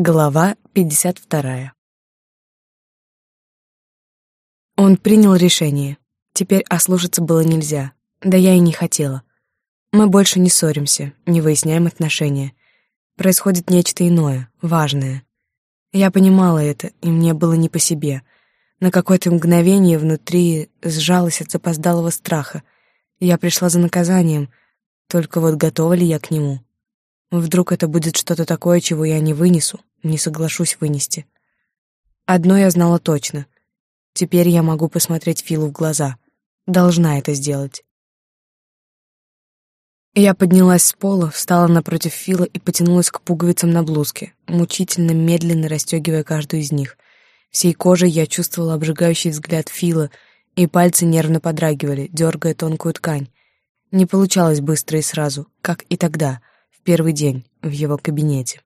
Глава 52. Он принял решение. Теперь ослушаться было нельзя. Да я и не хотела. Мы больше не ссоримся, не выясняем отношения. Происходит нечто иное, важное. Я понимала это, и мне было не по себе. На какое-то мгновение внутри сжалось от запоздалого страха. Я пришла за наказанием, только вот готова ли я к нему? Вдруг это будет что-то такое, чего я не вынесу, не соглашусь вынести. Одно я знала точно. Теперь я могу посмотреть Филу в глаза. Должна это сделать. Я поднялась с пола, встала напротив Фила и потянулась к пуговицам на блузке, мучительно медленно расстегивая каждую из них. Всей кожей я чувствовала обжигающий взгляд Фила, и пальцы нервно подрагивали, дергая тонкую ткань. Не получалось быстро и сразу, как и тогда, в первый день, в его кабинете.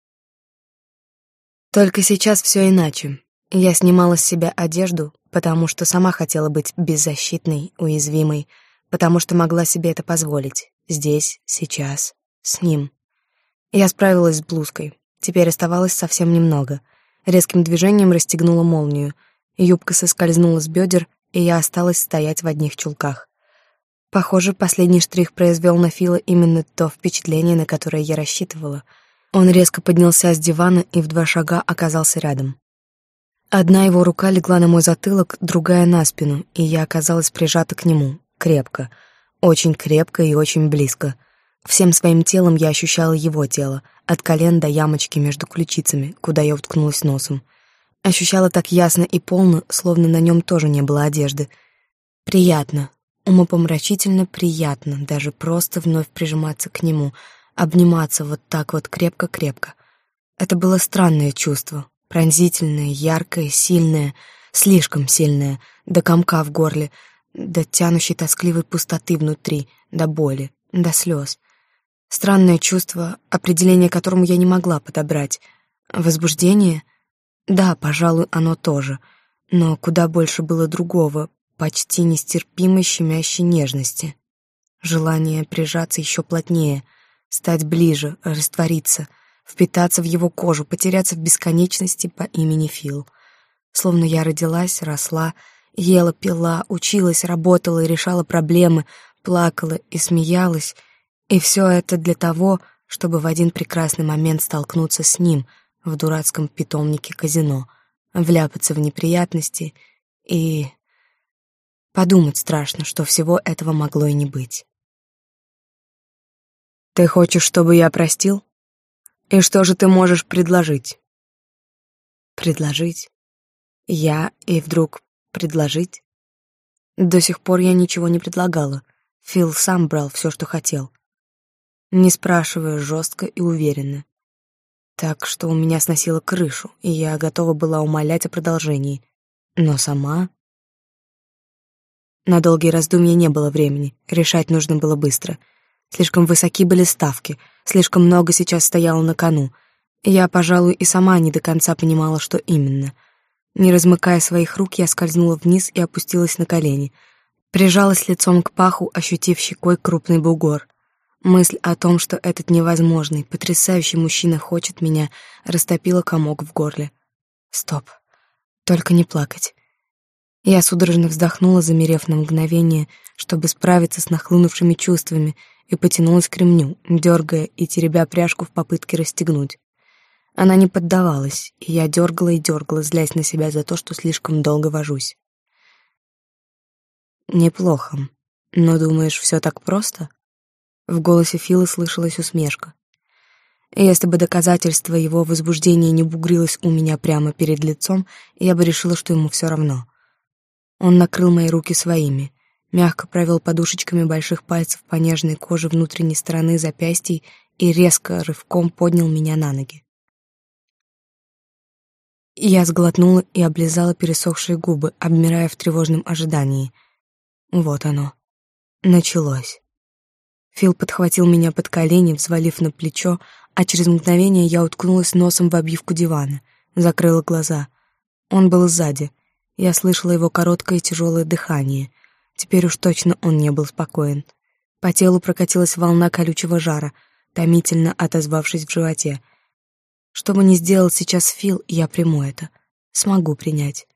Только сейчас все иначе. Я снимала с себя одежду, потому что сама хотела быть беззащитной, уязвимой, потому что могла себе это позволить. Здесь, сейчас, с ним. Я справилась с блузкой. Теперь оставалось совсем немного. Резким движением расстегнула молнию. Юбка соскользнула с бедер, и я осталась стоять в одних чулках. Похоже, последний штрих произвел на Фила именно то впечатление, на которое я рассчитывала — он резко поднялся с дивана и в два шага оказался рядом. Одна его рука легла на мой затылок, другая на спину, и я оказалась прижата к нему, крепко, очень крепко и очень близко. Всем своим телом я ощущала его тело, от колен до ямочки между ключицами, куда я уткнулась носом. Ощущала так ясно и полно, словно на нем тоже не было одежды. Приятно, умопомрачительно приятно даже просто вновь прижиматься к нему — обниматься вот так вот крепко-крепко. Это было странное чувство, пронзительное, яркое, сильное, слишком сильное, до комка в горле, до тянущей тоскливой пустоты внутри, до боли, до слез. Странное чувство, определение которому я не могла подобрать. Возбуждение? Да, пожалуй, оно тоже. Но куда больше было другого, почти нестерпимой щемящей нежности. Желание прижаться еще плотнее — стать ближе, раствориться, впитаться в его кожу, потеряться в бесконечности по имени Фил. Словно я родилась, росла, ела, пила, училась, работала и решала проблемы, плакала и смеялась, и все это для того, чтобы в один прекрасный момент столкнуться с ним в дурацком питомнике казино, вляпаться в неприятности и... Подумать страшно, что всего этого могло и не быть. Ты хочешь, чтобы я простил? И что же ты можешь предложить? Предложить? Я и вдруг предложить? До сих пор я ничего не предлагала. Фил сам брал все, что хотел. Не спрашивая, жестко и уверенно. Так что у меня сносило крышу, и я готова была умолять о продолжении. Но сама... На долгие раздумья не было времени, решать нужно было быстро — Слишком высоки были ставки, слишком много сейчас стояло на кону. Я, пожалуй, и сама не до конца понимала, что именно. Не размыкая своих рук, я скользнула вниз и опустилась на колени. Прижалась лицом к паху, ощутив щекой крупный бугор. Мысль о том, что этот невозможный, потрясающий мужчина хочет меня, растопила комок в горле. Стоп. Только не плакать. Я судорожно вздохнула, замерев на мгновение, чтобы справиться с нахлынувшими чувствами — и потянулась к ремню, дергая и теребя пряжку в попытке расстегнуть. Она не поддавалась, и я дергала и дергала, злясь на себя за то, что слишком долго вожусь. «Неплохо. Но думаешь, все так просто?» В голосе Фила слышалась усмешка. Если бы доказательство его возбуждения не бугрилось у меня прямо перед лицом, я бы решила, что ему все равно. Он накрыл мои руки своими, мягко провел подушечками больших пальцев по нежной коже внутренней стороны запястий и резко рывком поднял меня на ноги. Я сглотнула и облизала пересохшие губы, обмирая в тревожном ожидании. Вот оно. Началось. Фил подхватил меня под колени, взвалив на плечо, а через мгновение я уткнулась носом в обивку дивана, закрыла глаза. Он был сзади. Я слышала его короткое тяжелое дыхание — Теперь уж точно он не был спокоен. По телу прокатилась волна колючего жара, томительно отозвавшись в животе. Что бы ни сделал сейчас Фил, я приму это. Смогу принять.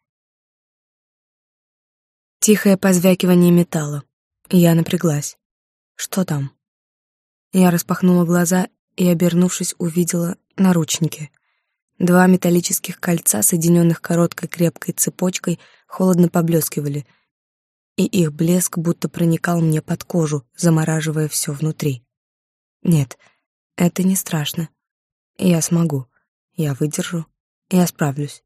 Тихое позвякивание металла. Я напряглась. Что там? Я распахнула глаза и, обернувшись, увидела наручники. Два металлических кольца, соединенных короткой крепкой цепочкой, холодно поблескивали, и их блеск будто проникал мне под кожу, замораживая все внутри. Нет, это не страшно. Я смогу. Я выдержу. Я справлюсь.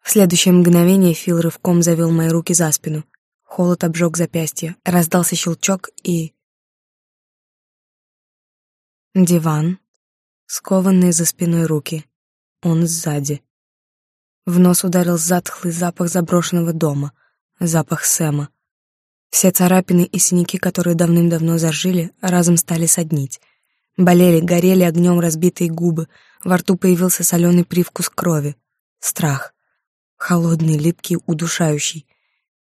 В следующее мгновение Фил рывком завел мои руки за спину. Холод обжег запястье, раздался щелчок и... Диван, скованные за спиной руки. Он сзади. В нос ударил затхлый запах заброшенного дома, запах Сэма. Все царапины и синяки, которые давным-давно зажили, разом стали соднить. Болели, горели огнем разбитые губы, во рту появился соленый привкус крови. Страх. Холодный, липкий, удушающий.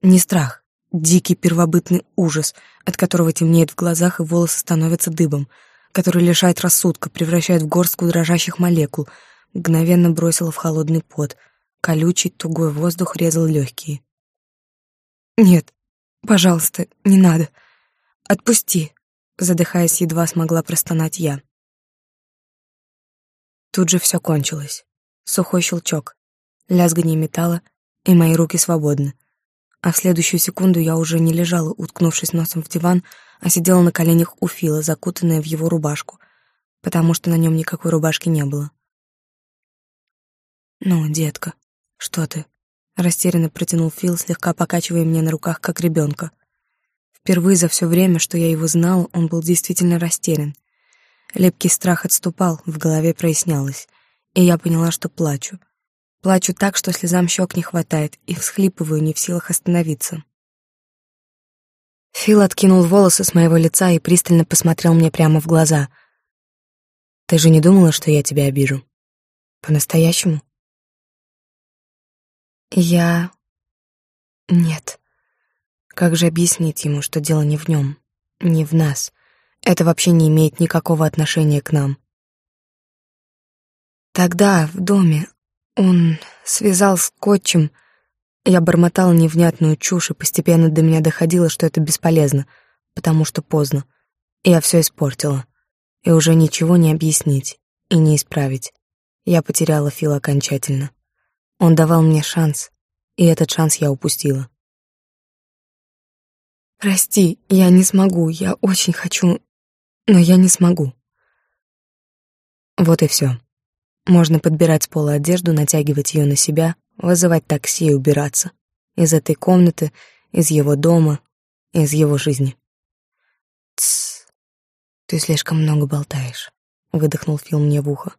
Не страх, дикий первобытный ужас, от которого темнеет в глазах и волосы становятся дыбом, который лишает рассудка, превращает в горстку дрожащих молекул, мгновенно бросила в холодный пот. Колючий, тугой воздух резал легкие. «Нет, пожалуйста, не надо. Отпусти», — задыхаясь, едва смогла простонать я. Тут же все кончилось. Сухой щелчок, лязганье металла, и мои руки свободны. А в следующую секунду я уже не лежала, уткнувшись носом в диван, а сидела на коленях у Фила, закутанная в его рубашку, потому что на нем никакой рубашки не было. «Ну, детка, что ты?» — растерянно протянул Фил, слегка покачивая меня на руках, как ребенка. Впервые за все время, что я его знала, он был действительно растерян. Лепкий страх отступал, в голове прояснялось, и я поняла, что плачу. Плачу так, что слезам щек не хватает, и всхлипываю, не в силах остановиться. Фил откинул волосы с моего лица и пристально посмотрел мне прямо в глаза. «Ты же не думала, что я тебя обижу? По-настоящему?» «Я... нет. Как же объяснить ему, что дело не в нем, не в нас?» Это вообще не имеет никакого отношения к нам. Тогда в доме он связал скотчем. Я бормотала невнятную чушь, и постепенно до меня доходило, что это бесполезно, потому что поздно. Я все испортила. И уже ничего не объяснить и не исправить. Я потеряла Фила окончательно. Он давал мне шанс, и этот шанс я упустила. «Прости, я не смогу, я очень хочу, но я не смогу. Вот и все. Можно подбирать с пола одежду, натягивать ее на себя, вызывать такси и убираться. Из этой комнаты, из его дома, из его жизни. Тссс, ты слишком много болтаешь, выдохнул Фил мне в ухо.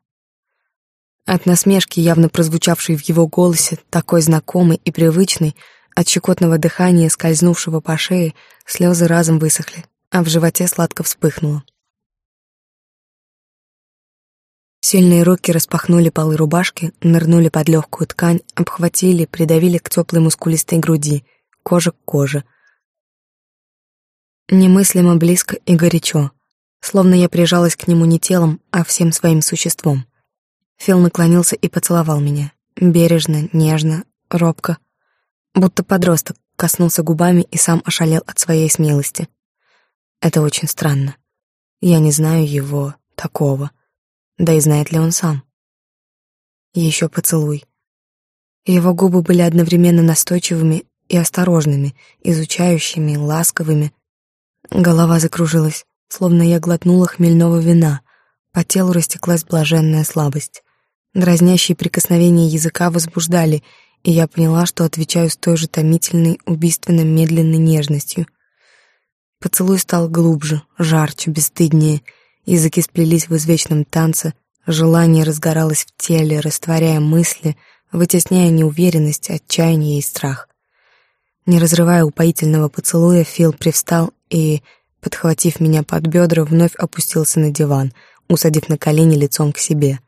От насмешки, явно прозвучавшей в его голосе, такой знакомой и привычной, от щекотного дыхания, скользнувшего по шее, слезы разом высохли, а в животе сладко вспыхнуло. Сильные руки распахнули полы рубашки, нырнули под легкую ткань, обхватили, придавили к теплой мускулистой груди, кожа к коже. Немыслимо близко и горячо, словно я прижалась к нему не телом, а всем своим существом. Фил наклонился и поцеловал меня, бережно, нежно, робко, будто подросток, коснулся губами и сам ошалел от своей смелости. Это очень странно. Я не знаю его такого. Да и знает ли он сам? Еще поцелуй. Его губы были одновременно настойчивыми и осторожными, изучающими, ласковыми. Голова закружилась, словно я глотнула хмельного вина. По телу растеклась блаженная слабость. Дразнящие прикосновения языка возбуждали, и я поняла, что отвечаю с той же томительной, убийственно медленной нежностью. Поцелуй стал глубже, жарче, бесстыднее — Языки сплелись в извечном танце, желание разгоралось в теле, растворяя мысли, вытесняя неуверенность, отчаяние и страх. Не разрывая упоительного поцелуя, Фил привстал и, подхватив меня под бедра, вновь опустился на диван, усадив на колени лицом к себе.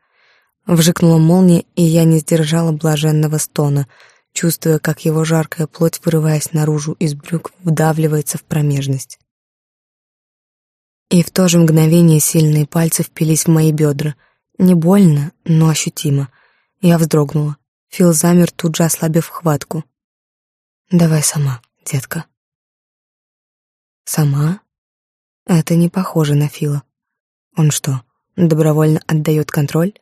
Вжикнула молния, и я не сдержала блаженного стона, чувствуя, как его жаркая плоть, вырываясь наружу из брюк, вдавливается в промежность. И в то же мгновение сильные пальцы впились в мои бедра, Не больно, но ощутимо. Я вздрогнула. Фил замер, тут же ослабив хватку. «Давай сама, детка». «Сама?» Это не похоже на Фила. Он что, добровольно отдает контроль?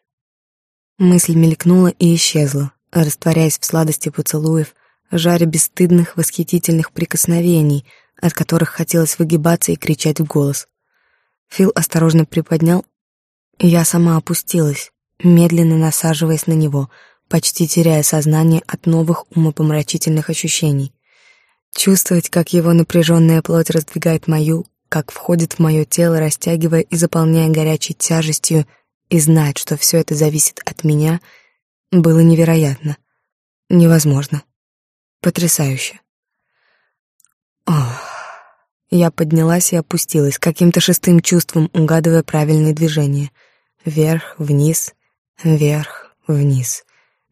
Мысль мелькнула и исчезла, растворяясь в сладости поцелуев, жаре бесстыдных, восхитительных прикосновений, от которых хотелось выгибаться и кричать в голос. Фил осторожно приподнял, и я сама опустилась, медленно насаживаясь на него, почти теряя сознание от новых умопомрачительных ощущений. Чувствовать, как его напряженная плоть раздвигает мою, как входит в мое тело, растягивая и заполняя горячей тяжестью, и знать, что все это зависит от меня, было невероятно. Невозможно. Потрясающе. Ох. Я поднялась и опустилась, каким-то шестым чувством угадывая правильные движения. Вверх, вниз, вверх, вниз.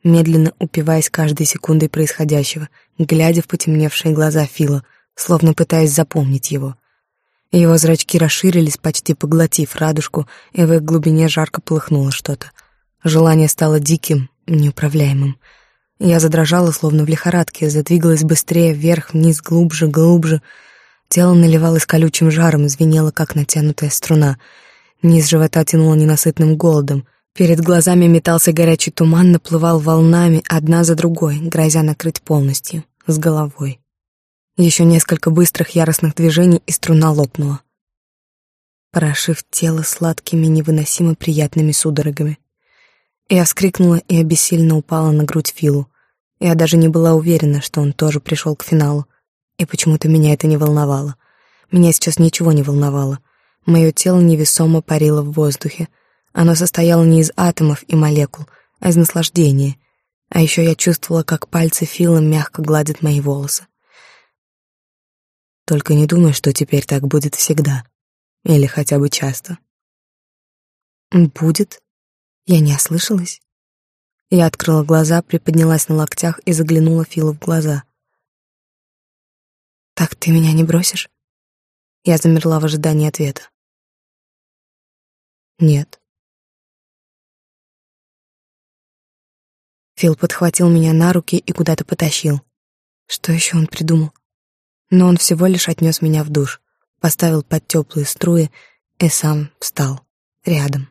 Медленно упиваясь каждой секундой происходящего, глядя в потемневшие глаза Фила, словно пытаясь запомнить его. Его зрачки расширились, почти поглотив радужку, и в их глубине жарко полыхнуло что-то. Желание стало диким, неуправляемым. Я задрожала, словно в лихорадке, задвигалась быстрее, вверх, вниз, глубже, глубже. Тело наливалось колючим жаром, звенело, как натянутая струна. Низ живота тянуло ненасытным голодом. Перед глазами метался горячий туман, наплывал волнами, одна за другой, грозя накрыть полностью, с головой. Еще несколько быстрых яростных движений, и струна лопнула, прошив тело сладкими, невыносимо приятными судорогами. Я вскрикнула и обессильно упала на грудь Филу. Я даже не была уверена, что он тоже пришел к финалу. И почему-то меня это не волновало. Меня сейчас ничего не волновало. Мое тело невесомо парило в воздухе. Оно состояло не из атомов и молекул, а из наслаждения. А еще я чувствовала, как пальцы Фила мягко гладят мои волосы. Только не думай, что теперь так будет всегда. Или хотя бы часто. Будет? Я не ослышалась? Я открыла глаза, приподнялась на локтях и заглянула Филу в глаза. «Так ты меня не бросишь?» Я замерла в ожидании ответа. «Нет». Фил подхватил меня на руки и куда-то потащил. Что еще он придумал? Но он всего лишь отнес меня в душ, поставил под теплые струи и сам встал рядом.